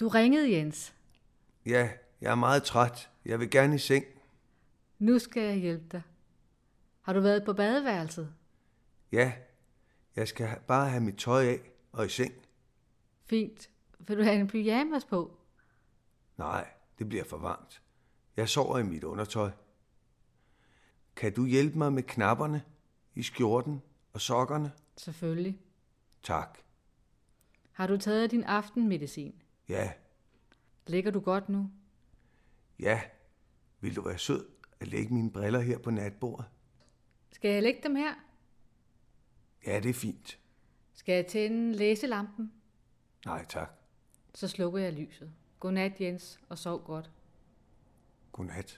Du ringede, Jens. Ja, jeg er meget træt. Jeg vil gerne i seng. Nu skal jeg hjælpe dig. Har du været på badeværelset? Ja, jeg skal bare have mit tøj af og i seng. Fint. Vil du have en pyjamas på? Nej, det bliver for varmt. Jeg sover i mit undertøj. Kan du hjælpe mig med knapperne i skjorten og sokkerne? Selvfølgelig. Tak. Har du taget din aftenmedicin? Ja, Ligger du godt nu? ja. Vil du være sød at lægge mine briller her på natbordet? Skal jeg lægge dem her? Ja, det er fint. Skal jeg tænde læselampen? Nej, tak. Så slukker jeg lyset. Godnat, Jens, og sov godt. Godnat.